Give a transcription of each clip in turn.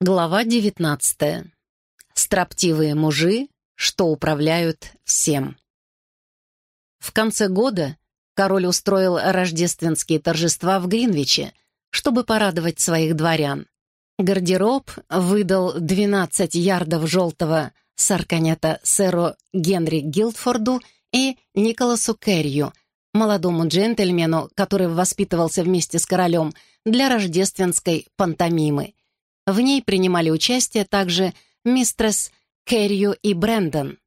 Глава 19. Строптивые мужи, что управляют всем. В конце года король устроил рождественские торжества в Гринвиче, чтобы порадовать своих дворян. Гардероб выдал 12 ярдов желтого сарканета сэру Генри Гилдфорду и Николасу Керрию, молодому джентльмену, который воспитывался вместе с королем для рождественской пантомимы — в ней принимали участие также мистрес Керрию и Брэндон.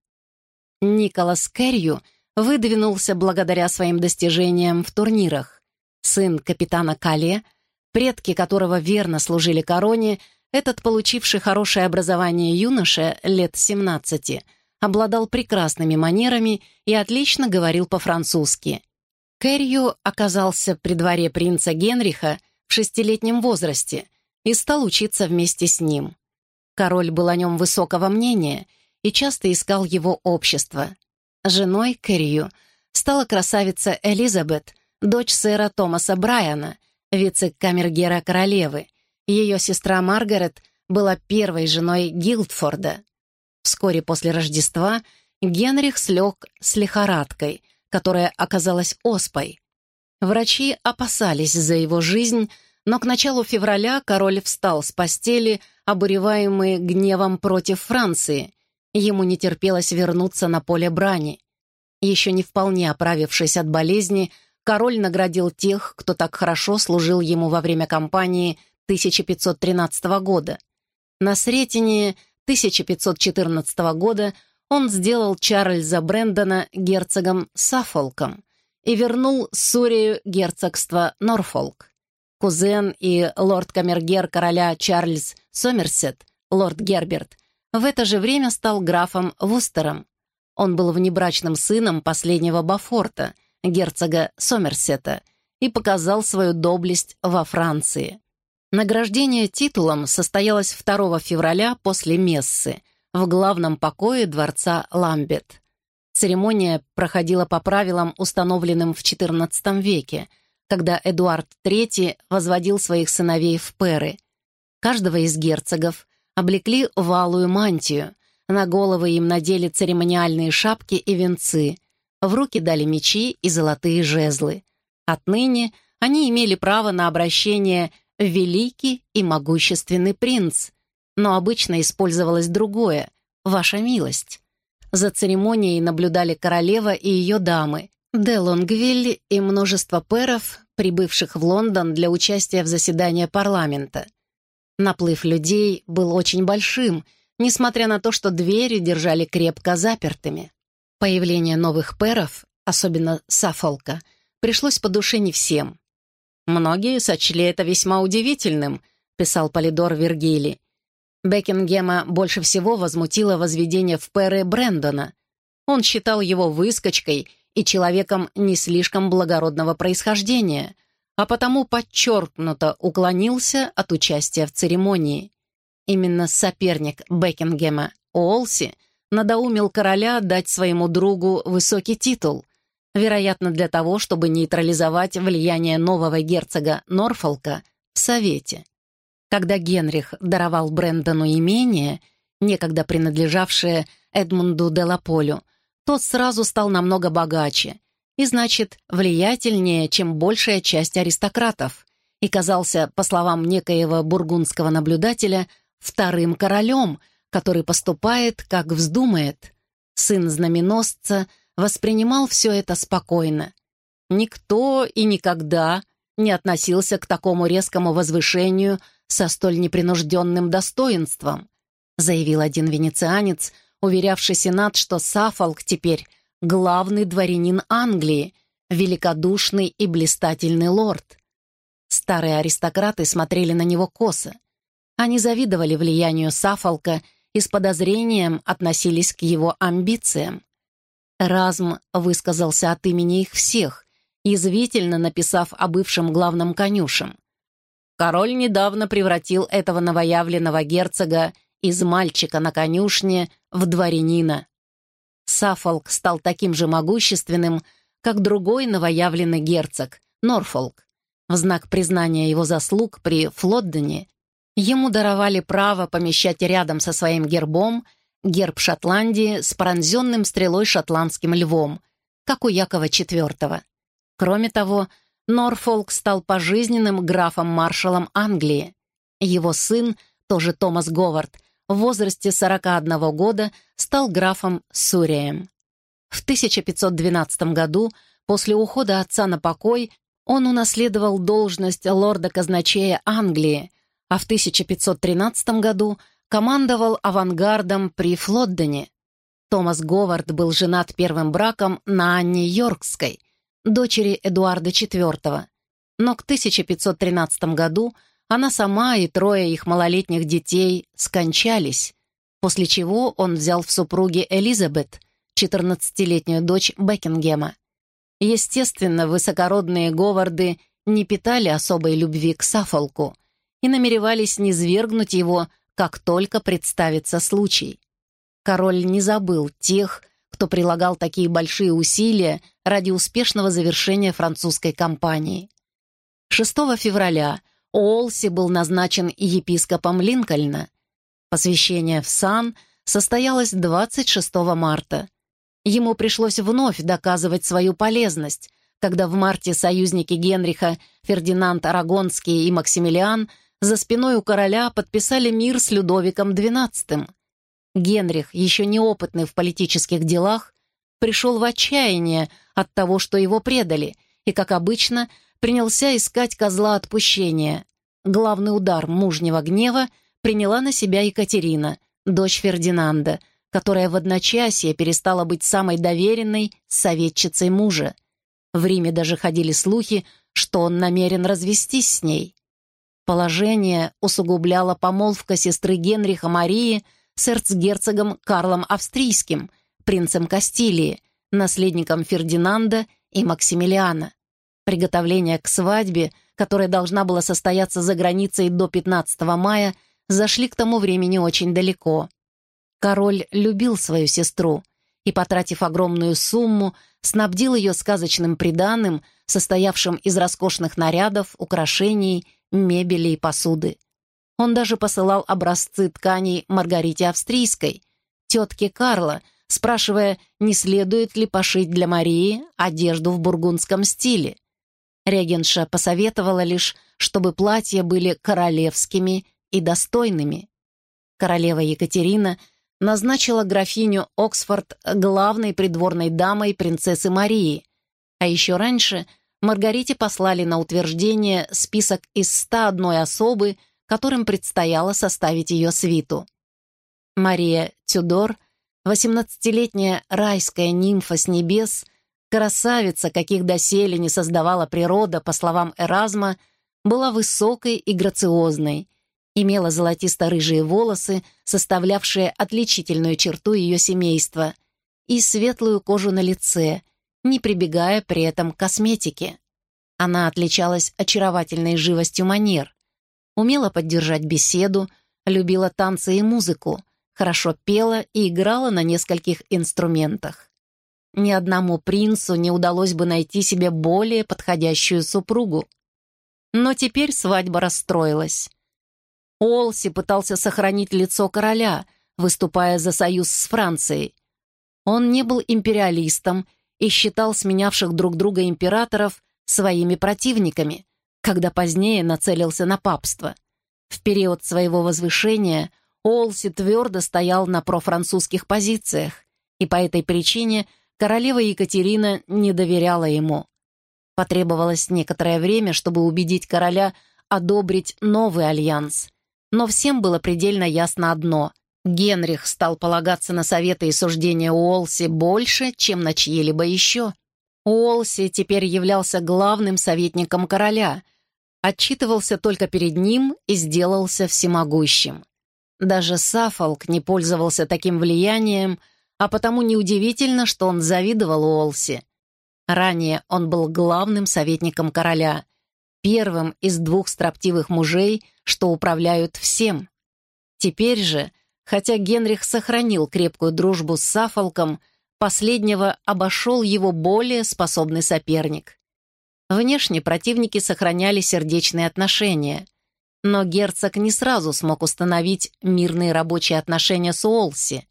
Николас Керрию выдвинулся благодаря своим достижениям в турнирах. Сын капитана Кале, предки которого верно служили короне, этот, получивший хорошее образование юноша лет 17, обладал прекрасными манерами и отлично говорил по-французски. Кэррию оказался при дворе принца Генриха в шестилетнем возрасте – и стал учиться вместе с ним. Король был о нем высокого мнения и часто искал его общество. Женой Кэррию стала красавица Элизабет, дочь сэра Томаса Брайана, вице-камергера королевы. Ее сестра Маргарет была первой женой Гилдфорда. Вскоре после Рождества Генрих слег с лихорадкой, которая оказалась оспой. Врачи опасались за его жизнь, но к началу февраля король встал с постели, обуреваемый гневом против Франции. Ему не терпелось вернуться на поле брани. Еще не вполне оправившись от болезни, король наградил тех, кто так хорошо служил ему во время кампании 1513 года. На Сретении 1514 года он сделал Чарльза Брэндона герцогом Саффолком и вернул Сурию герцогство Норфолк кузен и лорд-камергер короля Чарльз Сомерсет, лорд Герберт, в это же время стал графом Вустером. Он был внебрачным сыном последнего Бафорта, герцога Сомерсета, и показал свою доблесть во Франции. Награждение титулом состоялось 2 февраля после мессы в главном покое дворца Ламбет. Церемония проходила по правилам, установленным в XIV веке – когда Эдуард III возводил своих сыновей в перы. Каждого из герцогов облекли в алую мантию, на головы им надели церемониальные шапки и венцы, в руки дали мечи и золотые жезлы. Отныне они имели право на обращение «великий и могущественный принц», но обычно использовалось другое «ваша милость». За церемонией наблюдали королева и ее дамы, де Лонгвиль и множество пэров, прибывших в Лондон для участия в заседании парламента. Наплыв людей был очень большим, несмотря на то, что двери держали крепко запертыми. Появление новых пэров, особенно Сафолка, пришлось по душе не всем. «Многие сочли это весьма удивительным», — писал Полидор Вергили. Бекингема больше всего возмутило возведение в пэры Брэндона. Он считал его выскочкой — и человеком не слишком благородного происхождения, а потому подчеркнуто уклонился от участия в церемонии. Именно соперник Бекингема Уолси надоумил короля дать своему другу высокий титул, вероятно, для того, чтобы нейтрализовать влияние нового герцога Норфолка в Совете. Когда Генрих даровал Брэндону имение, некогда принадлежавшее Эдмунду де Лаполю, тот сразу стал намного богаче и, значит, влиятельнее, чем большая часть аристократов, и казался, по словам некоего бургундского наблюдателя, вторым королем, который поступает, как вздумает. Сын знаменосца воспринимал все это спокойно. Никто и никогда не относился к такому резкому возвышению со столь непринужденным достоинством, заявил один венецианец, уверявший Сенат, что Сафолк теперь главный дворянин Англии, великодушный и блистательный лорд. Старые аристократы смотрели на него косо. Они завидовали влиянию Сафолка и с подозрением относились к его амбициям. Разм высказался от имени их всех, язвительно написав о бывшем главном конюшем. Король недавно превратил этого новоявленного герцога из мальчика на конюшне в дворянина. Сафолк стал таким же могущественным, как другой новоявленный герцог, Норфолк. В знак признания его заслуг при Флоддене Ему даровали право помещать рядом со своим гербом герб Шотландии с пронзенным стрелой шотландским львом, как у Якова IV. Кроме того, Норфолк стал пожизненным графом-маршалом Англии. Его сын, тоже Томас Говард, в возрасте 41 года стал графом Сурием. В 1512 году, после ухода отца на покой, он унаследовал должность лорда-казначея Англии, а в 1513 году командовал авангардом при Флоддене. Томас Говард был женат первым браком на Анне Йоркской, дочери Эдуарда IV, но к 1513 году она сама и трое их малолетних детей скончались, после чего он взял в супруги Элизабет, 14-летнюю дочь Бекингема. Естественно, высокородные Говарды не питали особой любви к Сафолку и намеревались низвергнуть его, как только представится случай. Король не забыл тех, кто прилагал такие большие усилия ради успешного завершения французской кампании. 6 февраля Уолси был назначен епископом Линкольна. Посвящение в сан состоялось 26 марта. Ему пришлось вновь доказывать свою полезность, когда в марте союзники Генриха, Фердинанд Арагонский и Максимилиан за спиной у короля подписали мир с Людовиком XII. Генрих, еще неопытный в политических делах, пришел в отчаяние от того, что его предали, и, как обычно, принялся искать козла отпущения. Главный удар мужнего гнева приняла на себя Екатерина, дочь Фердинанда, которая в одночасье перестала быть самой доверенной советчицей мужа. В Риме даже ходили слухи, что он намерен развестись с ней. Положение усугубляла помолвка сестры Генриха Марии с эрцгерцогом Карлом Австрийским, принцем Кастилии, наследником Фердинанда и Максимилиана. Приготовления к свадьбе, которая должна была состояться за границей до 15 мая, зашли к тому времени очень далеко. Король любил свою сестру и, потратив огромную сумму, снабдил ее сказочным приданым, состоявшим из роскошных нарядов, украшений, мебели и посуды. Он даже посылал образцы тканей Маргарите Австрийской, тетке Карла, спрашивая, не следует ли пошить для Марии одежду в бургундском стиле. Регенша посоветовала лишь, чтобы платья были королевскими и достойными. Королева Екатерина назначила графиню Оксфорд главной придворной дамой принцессы Марии, а еще раньше Маргарите послали на утверждение список из 101 особы, которым предстояло составить ее свиту. Мария Тюдор, 18-летняя райская нимфа с небес, Красавица, каких доселе не создавала природа, по словам Эразма, была высокой и грациозной, имела золотисто-рыжие волосы, составлявшие отличительную черту ее семейства, и светлую кожу на лице, не прибегая при этом к косметике. Она отличалась очаровательной живостью манер, умела поддержать беседу, любила танцы и музыку, хорошо пела и играла на нескольких инструментах. Ни одному принцу не удалось бы найти себе более подходящую супругу. Но теперь свадьба расстроилась. Олси пытался сохранить лицо короля, выступая за союз с Францией. Он не был империалистом и считал сменявших друг друга императоров своими противниками, когда позднее нацелился на папство. В период своего возвышения Олси твердо стоял на профранцузских позициях, и по этой причине – Королева Екатерина не доверяла ему. Потребовалось некоторое время, чтобы убедить короля одобрить новый альянс. Но всем было предельно ясно одно — Генрих стал полагаться на советы и суждения Уолси больше, чем на чьи-либо еще. Уолси теперь являлся главным советником короля, отчитывался только перед ним и сделался всемогущим. Даже Сафолк не пользовался таким влиянием — а потому неудивительно, что он завидовал Уолси. Ранее он был главным советником короля, первым из двух строптивых мужей, что управляют всем. Теперь же, хотя Генрих сохранил крепкую дружбу с Сафолком, последнего обошел его более способный соперник. Внешне противники сохраняли сердечные отношения. но герцог не сразу смог установить мирные рабочие отношения с Уолси.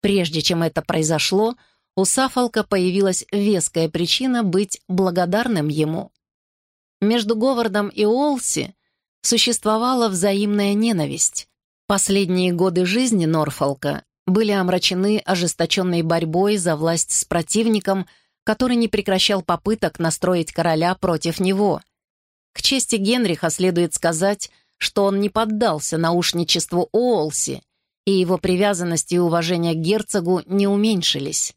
Прежде чем это произошло, у Сафолка появилась веская причина быть благодарным ему. Между Говардом и Уолси существовала взаимная ненависть. Последние годы жизни Норфолка были омрачены ожесточенной борьбой за власть с противником, который не прекращал попыток настроить короля против него. К чести Генриха следует сказать, что он не поддался наушничеству Уолси, и его привязанность и уважение к герцогу не уменьшились.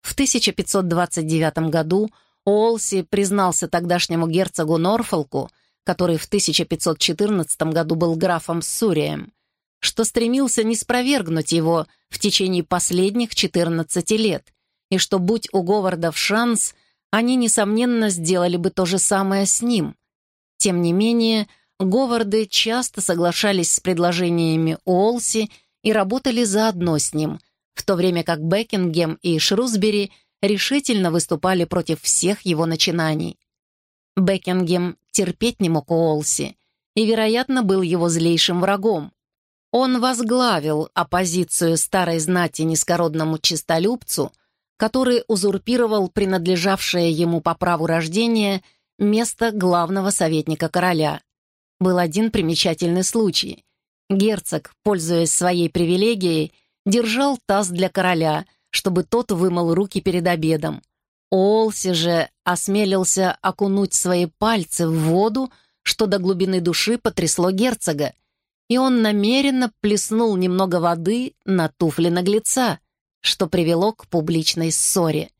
В 1529 году Уолси признался тогдашнему герцогу Норфолку, который в 1514 году был графом Сурием, что стремился не спровергнуть его в течение последних 14 лет, и что, будь у Говардов шанс, они, несомненно, сделали бы то же самое с ним. Тем не менее, Говарды часто соглашались с предложениями Уолси и работали заодно с ним, в то время как Бекингем и Шрусбери решительно выступали против всех его начинаний. Бекингем терпеть не мог Уолси и, вероятно, был его злейшим врагом. Он возглавил оппозицию старой знати низкородному чистолюбцу, который узурпировал принадлежавшее ему по праву рождения место главного советника короля. Был один примечательный случай. Герцог, пользуясь своей привилегией, держал таз для короля, чтобы тот вымыл руки перед обедом. Олси же осмелился окунуть свои пальцы в воду, что до глубины души потрясло герцога, и он намеренно плеснул немного воды на туфли наглеца, что привело к публичной ссоре.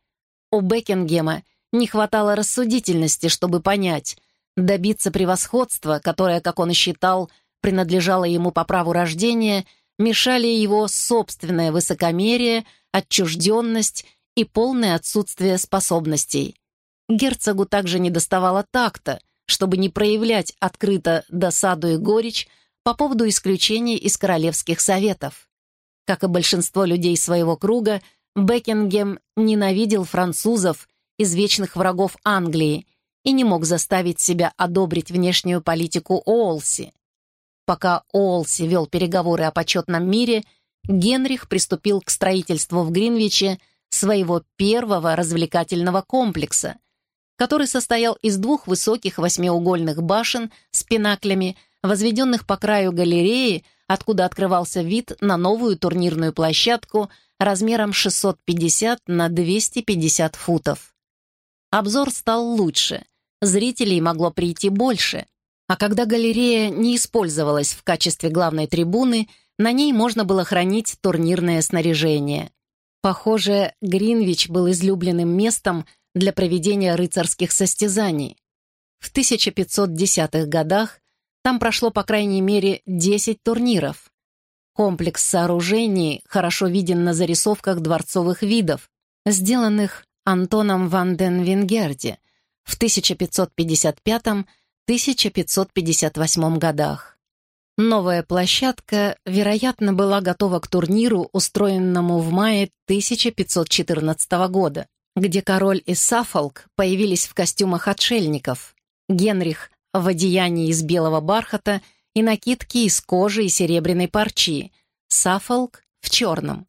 У Бекингема не хватало рассудительности, чтобы понять, добиться превосходства, которое, как он считал, принадлежало ему по праву рождения, мешали его собственное высокомерие, отчужденность и полное отсутствие способностей. Герцогу также недоставало такта, чтобы не проявлять открыто досаду и горечь по поводу исключения из королевских советов. Как и большинство людей своего круга, Бекингем ненавидел французов, извечных врагов Англии, и не мог заставить себя одобрить внешнюю политику Олси. Пока Олси вел переговоры о почетном мире, Генрих приступил к строительству в Гринвиче своего первого развлекательного комплекса, который состоял из двух высоких восьмиугольных башен с пинаклями, возведенных по краю галереи, откуда открывался вид на новую турнирную площадку размером 650 на 250 футов. Обзор стал лучше, зрителей могло прийти больше, а когда галерея не использовалась в качестве главной трибуны, на ней можно было хранить турнирное снаряжение. Похоже, Гринвич был излюбленным местом для проведения рыцарских состязаний. В 1510-х годах там прошло по крайней мере 10 турниров. Комплекс сооружений хорошо виден на зарисовках дворцовых видов, сделанных Антоном ван ден Венгерде в 1555-1558 годах. Новая площадка, вероятно, была готова к турниру, устроенному в мае 1514 года, где король и Сафолк появились в костюмах отшельников. Генрих в одеянии из белого бархата и накидки из кожи и серебряной парчи, Сафолк в черном.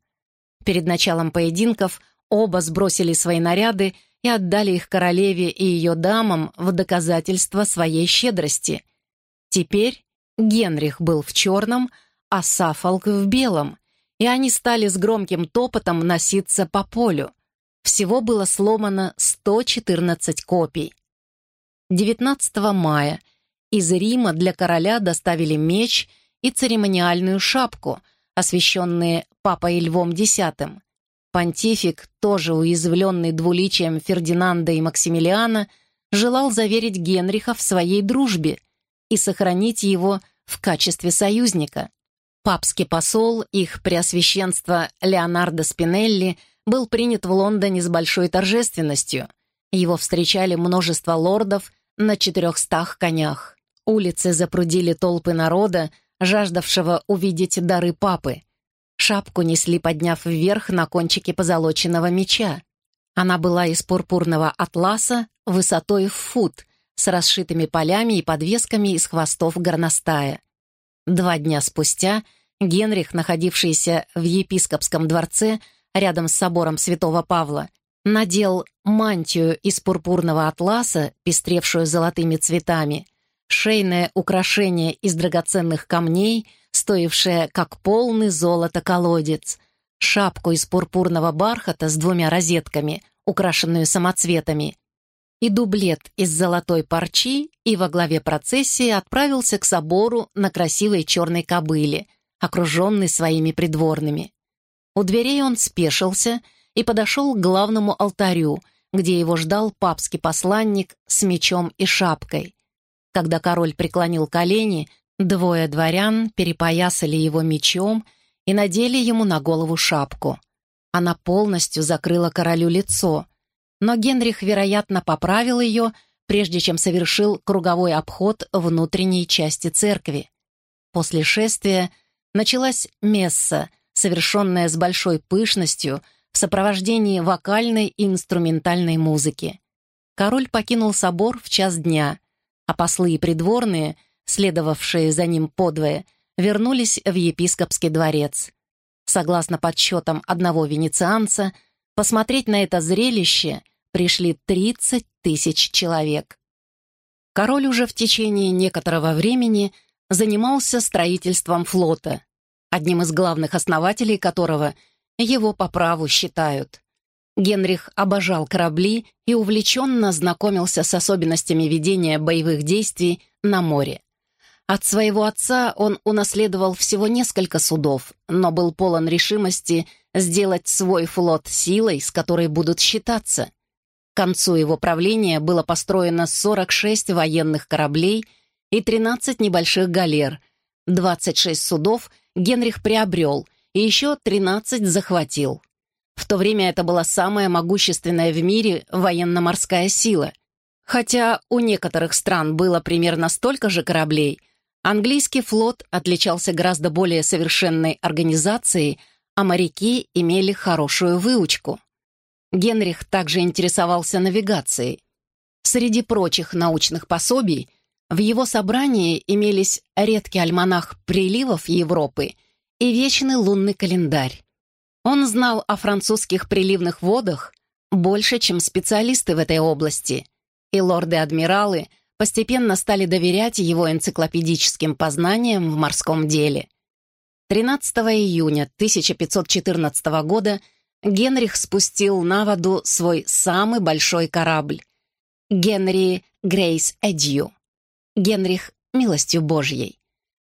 Перед началом поединков оба сбросили свои наряды и отдали их королеве и ее дамам в доказательство своей щедрости. Теперь Генрих был в черном, а Сафолк в белом, и они стали с громким топотом носиться по полю. Всего было сломано 114 копий. 19 мая из Рима для короля доставили меч и церемониальную шапку, освященные Папой Львом X. Понтифик, тоже уязвленный двуличием Фердинанда и Максимилиана, желал заверить Генриха в своей дружбе и сохранить его в качестве союзника. Папский посол, их преосвященство Леонардо Спинелли, был принят в Лондоне с большой торжественностью. Его встречали множество лордов на четырехстах конях. Улицы запрудили толпы народа, жаждавшего увидеть дары папы. Шапку несли, подняв вверх на кончике позолоченного меча. Она была из пурпурного атласа, высотой в фут, с расшитыми полями и подвесками из хвостов горностая. Два дня спустя Генрих, находившийся в епископском дворце рядом с собором святого Павла, надел мантию из пурпурного атласа, пестревшую золотыми цветами, шейное украшение из драгоценных камней, стоившее как полный золото колодец, шапку из пурпурного бархата с двумя розетками, украшенную самоцветами, и дублет из золотой парчи, и во главе процессии отправился к собору на красивой черной кобыле, окруженный своими придворными. У дверей он спешился и подошел к главному алтарю, где его ждал папский посланник с мечом и шапкой. Когда король преклонил колени, двое дворян перепоясали его мечом и надели ему на голову шапку. Она полностью закрыла королю лицо, но Генрих, вероятно, поправил ее, прежде чем совершил круговой обход внутренней части церкви. После шествия началась месса, совершенная с большой пышностью в сопровождении вокальной и инструментальной музыки. Король покинул собор в час дня, а послы и придворные, следовавшие за ним подвое, вернулись в епископский дворец. Согласно подсчетам одного венецианца, посмотреть на это зрелище пришли 30 тысяч человек. Король уже в течение некоторого времени занимался строительством флота, одним из главных основателей которого его по праву считают. Генрих обожал корабли и увлеченно знакомился с особенностями ведения боевых действий на море. От своего отца он унаследовал всего несколько судов, но был полон решимости сделать свой флот силой, с которой будут считаться. К концу его правления было построено 46 военных кораблей и 13 небольших галер, 26 судов Генрих приобрел и еще 13 захватил. В то время это была самая могущественная в мире военно-морская сила. Хотя у некоторых стран было примерно столько же кораблей – Английский флот отличался гораздо более совершенной организацией, а моряки имели хорошую выучку. Генрих также интересовался навигацией. Среди прочих научных пособий в его собрании имелись редкий альманах приливов Европы и вечный лунный календарь. Он знал о французских приливных водах больше, чем специалисты в этой области, и лорды-адмиралы – постепенно стали доверять его энциклопедическим познаниям в морском деле. 13 июня 1514 года Генрих спустил на воду свой самый большой корабль — Генри Грейс Эдью, Генрих милостью Божьей,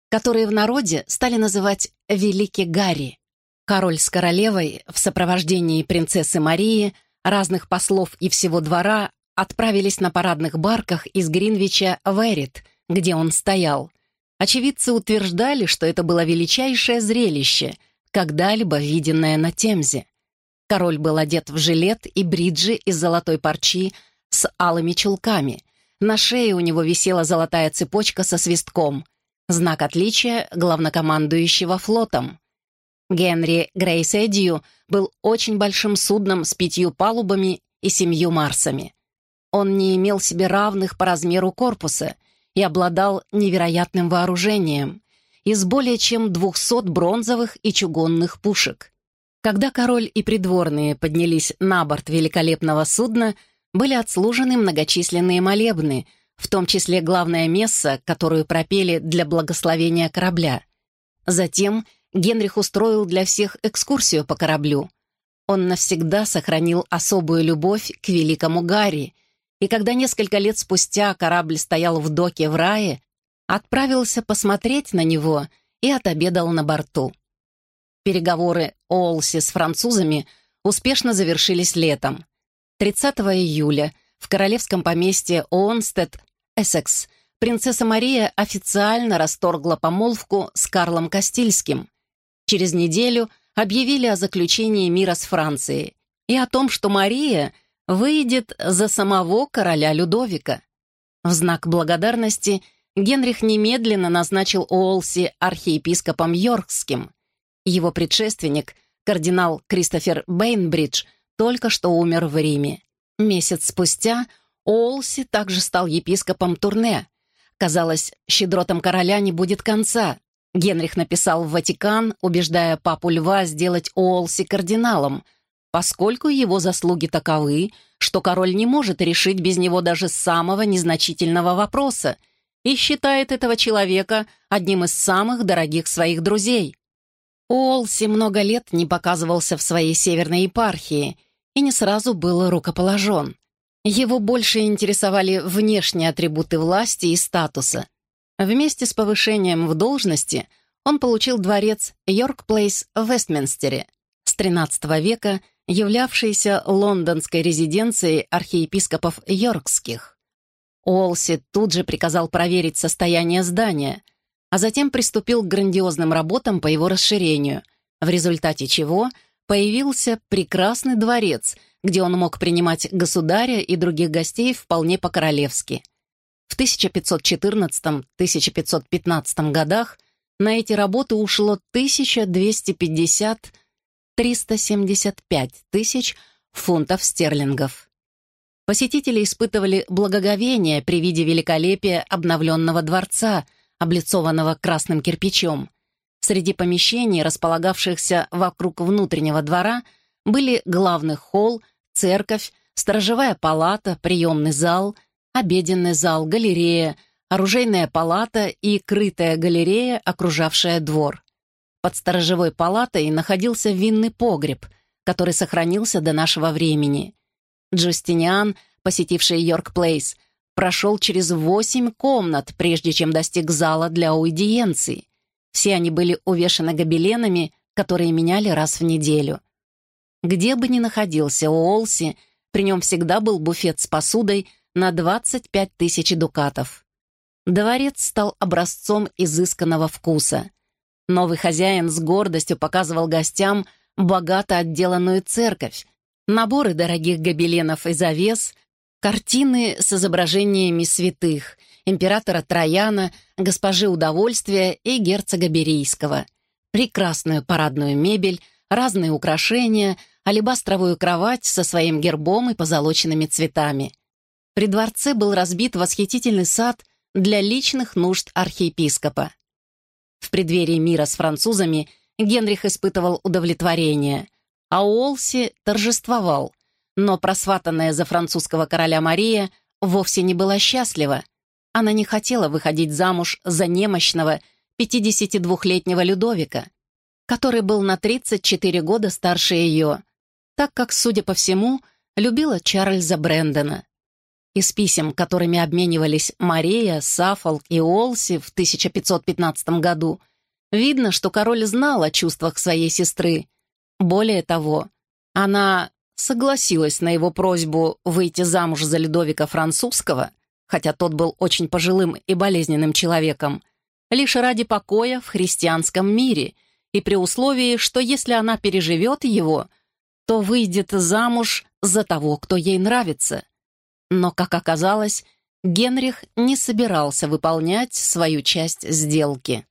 который в народе стали называть «Великий Гарри». Король с королевой в сопровождении принцессы Марии, разных послов и всего двора отправились на парадных барках из Гринвича в Эрит, где он стоял. Очевидцы утверждали, что это было величайшее зрелище, когда-либо виденное на Темзе. Король был одет в жилет и бриджи из золотой парчи с алыми чулками. На шее у него висела золотая цепочка со свистком, знак отличия главнокомандующего флотом. Генри Грейс Эдью был очень большим судном с пятью палубами и семью марсами. Он не имел себе равных по размеру корпуса и обладал невероятным вооружением из более чем 200 бронзовых и чугунных пушек. Когда король и придворные поднялись на борт великолепного судна, были отслужены многочисленные молебны, в том числе главная месса, которую пропели для благословения корабля. Затем Генрих устроил для всех экскурсию по кораблю. Он навсегда сохранил особую любовь к великому Гарри — и когда несколько лет спустя корабль стоял в доке в рае, отправился посмотреть на него и отобедал на борту. Переговоры Олси с французами успешно завершились летом. 30 июля в королевском поместье Онстед, Эссекс, принцесса Мария официально расторгла помолвку с Карлом Кастильским. Через неделю объявили о заключении мира с Францией и о том, что Мария — выйдет за самого короля Людовика. В знак благодарности Генрих немедленно назначил Уолси архиепископом Йоркским. Его предшественник, кардинал Кристофер Бейнбридж, только что умер в Риме. Месяц спустя Олси также стал епископом Турне. Казалось, щедротам короля не будет конца. Генрих написал в Ватикан, убеждая папу Льва сделать Олси кардиналом, поскольку его заслуги таковы, что король не может решить без него даже самого незначительного вопроса и считает этого человека одним из самых дорогих своих друзей. Уолси много лет не показывался в своей северной епархии и не сразу был рукоположен. Его больше интересовали внешние атрибуты власти и статуса. Вместе с повышением в должности он получил дворец Йорк-Плейс в Вестминстере, с XIII века являвшийся лондонской резиденцией архиепископов Йоркских. Уолси тут же приказал проверить состояние здания — а затем приступил к грандиозным работам по его расширению, в результате чего появился прекрасный дворец, где он мог принимать государя и других гостей вполне по-королевски. В 1514-1515 годах на эти работы ушло 1250-375 тысяч фунтов стерлингов. Посетители испытывали благоговение при виде великолепия обновленного дворца – облицованного красным кирпичом. Среди помещений, располагавшихся вокруг внутреннего двора, были главный холл, церковь, сторожевая палата, приемный зал, обеденный зал, галерея, оружейная палата и крытая галерея, окружавшая двор. Под сторожевой палатой находился винный погреб, который сохранился до нашего времени. Джустиниан, посетивший Йорк-Плейс, прошел через восемь комнат, прежде чем достиг зала для аудиенции. Все они были увешаны гобеленами, которые меняли раз в неделю. Где бы ни находился Уолси, при нем всегда был буфет с посудой на 25 тысяч дукатов. Дворец стал образцом изысканного вкуса. Новый хозяин с гордостью показывал гостям богато отделанную церковь, наборы дорогих гобеленов и завес — Картины с изображениями святых, императора Трояна, госпожи Удовольствия и герцога Берийского, прекрасную парадную мебель, разные украшения, алебастровую кровать со своим гербом и позолоченными цветами. При дворце был разбит восхитительный сад для личных нужд архиепископа. В преддверии мира с французами Генрих испытывал удовлетворение, а Уолси торжествовал. Но просватанная за французского короля Мария вовсе не была счастлива. Она не хотела выходить замуж за немощного 52-летнего Людовика, который был на 34 года старше ее, так как, судя по всему, любила Чарльза Брэндона. Из писем, которыми обменивались Мария, Саффолк и Олси в 1515 году, видно, что король знал о чувствах своей сестры. Более того, она согласилась на его просьбу выйти замуж за Людовика Французского, хотя тот был очень пожилым и болезненным человеком, лишь ради покоя в христианском мире и при условии, что если она переживет его, то выйдет замуж за того, кто ей нравится. Но, как оказалось, Генрих не собирался выполнять свою часть сделки.